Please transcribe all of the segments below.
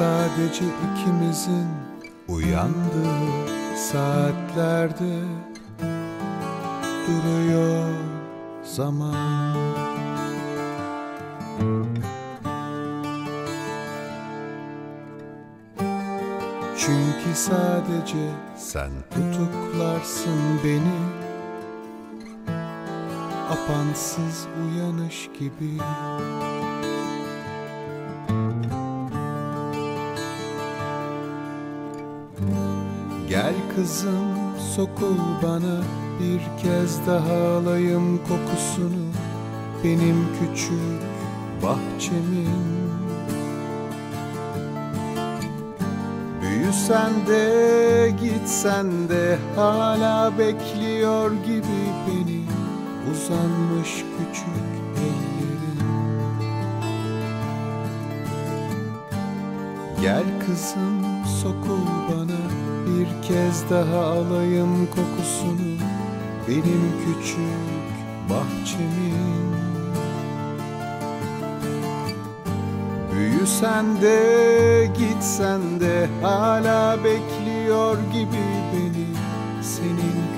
Sadece ikimizin uyandığı saatlerde duruyor zaman. Çünkü sadece sen tutuklarsın beni. Apansız uyanış gibi Gel kızım sokul bana. Bir kez daha alayım kokusunu. Benim küçük bahçemin. Büyüsen de gitsen de hala bekliyor gibi beni. Uzanmış küçük ellerin. Gel kızım sokul bana bir kez daha alayım kokusunu. Benim küçük bahçemin. Büyüsen de gitsen de hala bekliyor gibi beni Senin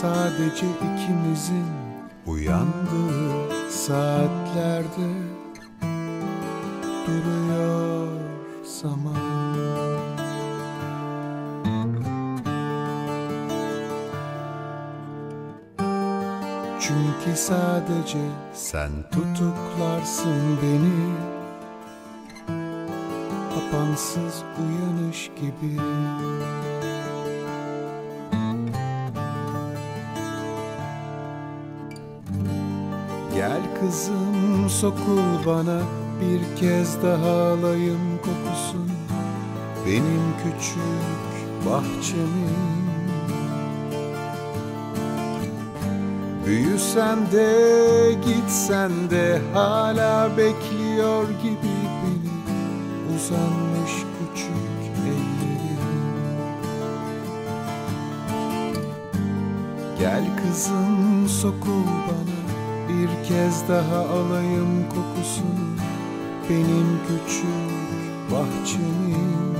Sadece ikimizin uyandığı saatlerde duruyor zaman. Çünkü sadece sen tutuklarsın beni Apansız uyanış gibi Gel kızım sokul bana bir kez daha alayım kokusun Benim küçük bahçemin. Büyüsen de gitsen de hala bekliyor gibi beni. Uzanmış küçük ellerin Gel kızım sokul bir kez daha alayım kokusunu. Benim küçük bahçemin.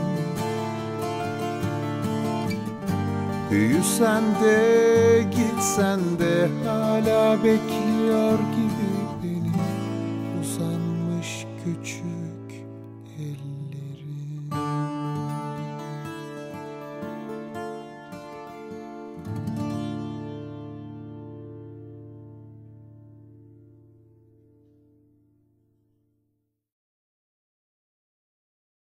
Büyüsen de gitsen de hala bekliyor